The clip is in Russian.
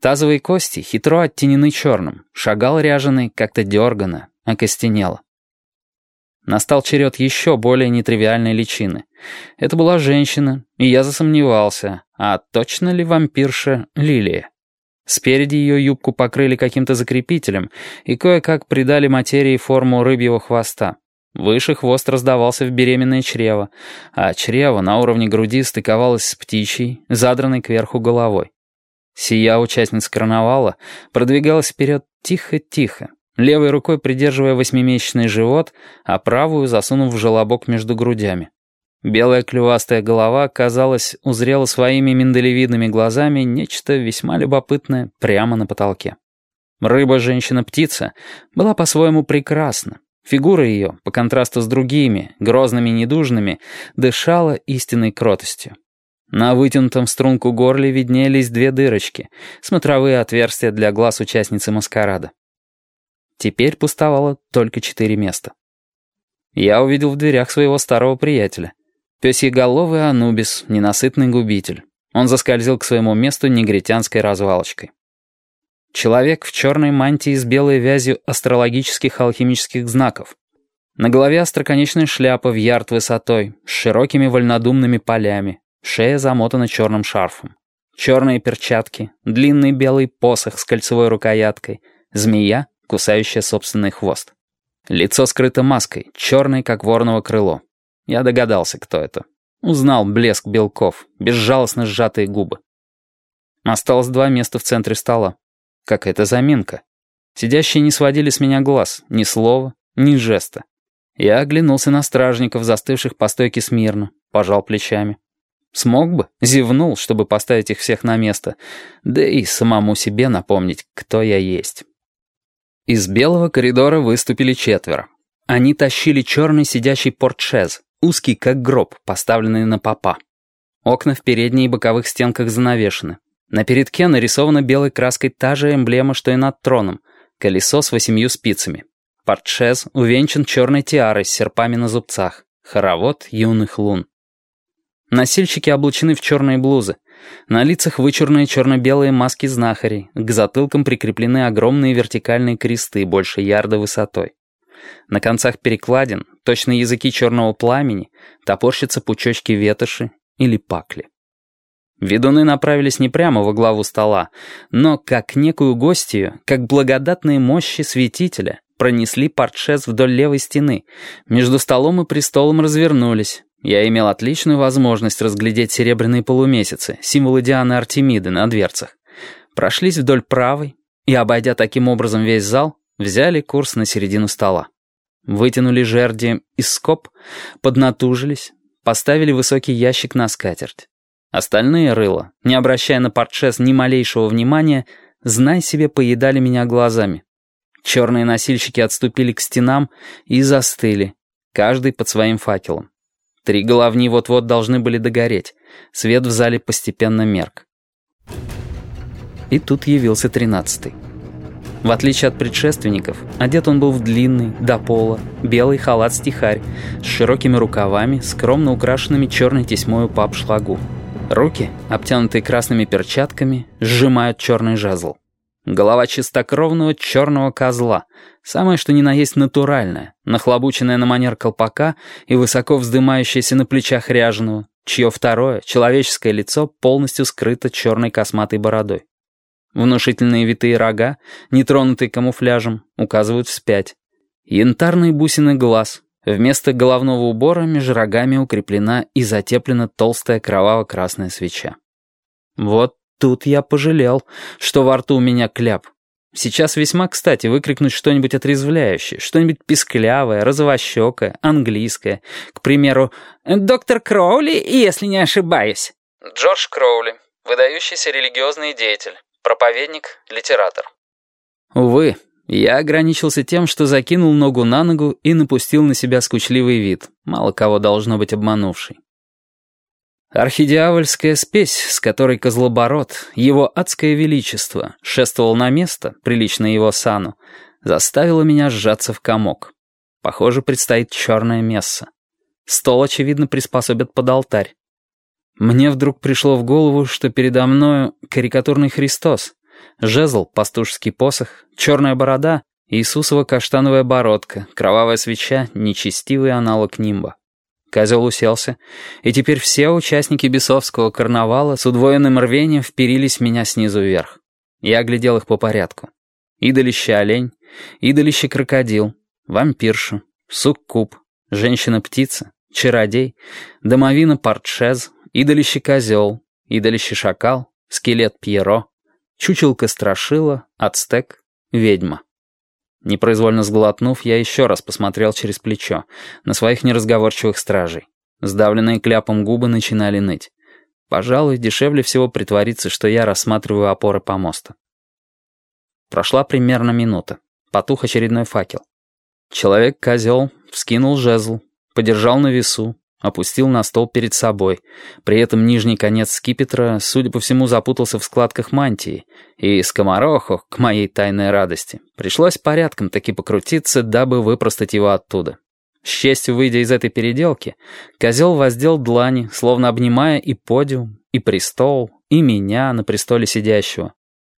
Тазовые кости хитро оттенены черным, шагал ряженый как-то дергано, окостенело. Настал черед еще более нетривиальной личины. Это была женщина, и я засомневался, а точно ли вампирша Лилия? Спереди ее юбку покрыли каким-то закрепителем и кое-как придали материи форму рыбьего хвоста. Выше хвост раздавался в беременное чрево, а чрево на уровне груди стыковалось с птичьей, задранной кверху головой. Сия участница карнавала продвигалась вперед тихо-тихо, левой рукой придерживая восьмимесячный живот, а правую засунув в желобок между грудями. Белая клювастая голова, казалось, узрела своими миндалевидными глазами нечто весьма любопытное прямо на потолке. Рыба-женщина-птица была по-своему прекрасна. Фигура ее, по контрасту с другими, грозными и недужными, дышала истинной кротостью. На вытянутом струнку горле виднелись две дырочки, смотровые отверстия для глаз участницы маскарада. Теперь пустовало только четыре места. Я увидел в дверях своего старого приятеля. Пёсьеголовый Анубис, ненасытный губитель. Он заскользил к своему месту негритянской развалочкой. Человек в черной мантии с белой вязью астрологических алхимических знаков. На голове остроконечная шляпа в ярд высотой, с широкими вольнодумными полями, шея замотана черным шарфом. Черные перчатки, длинный белый посох с кольцевой рукояткой, змея, кусающая собственный хвост. Лицо скрыто маской, черной, как вороново крыло. Я догадался, кто это. Узнал блеск белков, безжалостно сжатые губы. Осталось два места в центре стола. Какая-то заминка. Сидящие не сводили с меня глаз, ни слова, ни жеста. Я оглянулся на стражников, застывших по стойке смирно, пожал плечами. Смог бы, зевнул, чтобы поставить их всех на место, да и самому себе напомнить, кто я есть. Из белого коридора выступили четверо. Они тащили черный сидящий портшез, Узкий, как гроб, поставленный на попа. Окна в передней и боковых стенках занавешены. На передке нарисована белой краской та же эмблема, что и над троном. Колесо с восемью спицами. Портшез увенчан черной тиарой с серпами на зубцах. Хоровод юных лун. Носильщики облачены в черные блузы. На лицах вычурные черно-белые маски знахарей. К затылкам прикреплены огромные вертикальные кресты больше ярда высотой. На концах перекладин, точно языки черного пламени, топорщатся пучочки ветоши или пакли. Ведуны направились не прямо во главу стола, но, как некую гостью, как благодатные мощи святителя, пронесли портшез вдоль левой стены, между столом и престолом развернулись. Я имел отличную возможность разглядеть серебряные полумесяцы, символы Дианы Артемиды на дверцах. Прошлись вдоль правой и, обойдя таким образом весь зал, взяли курс на середину стола. Вытянули жерди из скоб, поднатужились, поставили высокий ящик на скатерть. Остальные рыла, не обращая на портшес ни малейшего внимания, знай себе, поедали меня глазами. Черные носильщики отступили к стенам и застыли, каждый под своим факелом. Три головни вот-вот должны были догореть. Свет в зале постепенно мерк. И тут явился тринадцатый. В отличие от предшественников, одет он был в длинный, до пола, белый халат-стихарь с широкими рукавами, скромно украшенными черной тесьмою по обшлагу. Руки, обтянутые красными перчатками, сжимают черный жезл. Голова чистокровного черного козла, самое что ни на есть натуральное, нахлобученная на манер колпака и высоко вздымающаяся на плечах ряженого, чье второе, человеческое лицо полностью скрыто черной косматой бородой. Внушительные витые рога, нетронутые камуфляжем, указывают вспять. Янтарные бусины глаз. Вместо головного убора между рогами укреплена и затеплена толстая кроваво-красная свеча. Вот тут я пожалел, что во рту у меня кляп. Сейчас весьма кстати выкрикнуть что-нибудь отрезвляющее, что-нибудь писклявое, розовощекое, английское. К примеру, «Доктор Кроули, если не ошибаюсь». Джордж Кроули, выдающийся религиозный деятель. Проповедник, литератор. Увы, я ограничился тем, что закинул ногу на ногу и напустил на себя скучливый вид, мало кого должно быть обманувший. Архидиавольская спесь, с которой Козлобород, его адское величество, шествовал на место, приличное его сану, заставила меня сжаться в комок. Похоже, предстоит черное месса. Стол, очевидно, приспособят под алтарь. Мне вдруг пришло в голову, что передо мною карикатурный Христос, жезл, пастушеский посох, черная борода, Иисусова каштановая бородка, кровавая свеча, нечестивый аналог нимба. Козел уселся, и теперь все участники бесовского карнавала с удвоенным рвением вперились в меня снизу вверх. Я глядел их по порядку. Идолище олень, идолище крокодил, вампирша, суккуб, женщина-птица, чародей, домовина портшез, идолище козел, идолище шакал, скелет Пьеро, чучелка страшила, ацтек, ведьма. Непроизвольно сглотнув, я еще раз посмотрел через плечо на своих неразговорчивых стражей. Сдавленные кляпом губы начинали ныть. Пожалуй, дешевле всего притвориться, что я рассматриваю опоры помоста. Прошла примерно минута. Потух очередной факел. Человек-козел вскинул жезл, подержал на весу, опустил на стол перед собой. При этом нижний конец скипетра, судя по всему, запутался в складках мантии, и скомороху, к моей тайной радости, пришлось порядком таки покрутиться, дабы выпростать его оттуда. С честью выйдя из этой переделки, козел воздел длани, словно обнимая и подиум, и престол, и меня на престоле сидящего.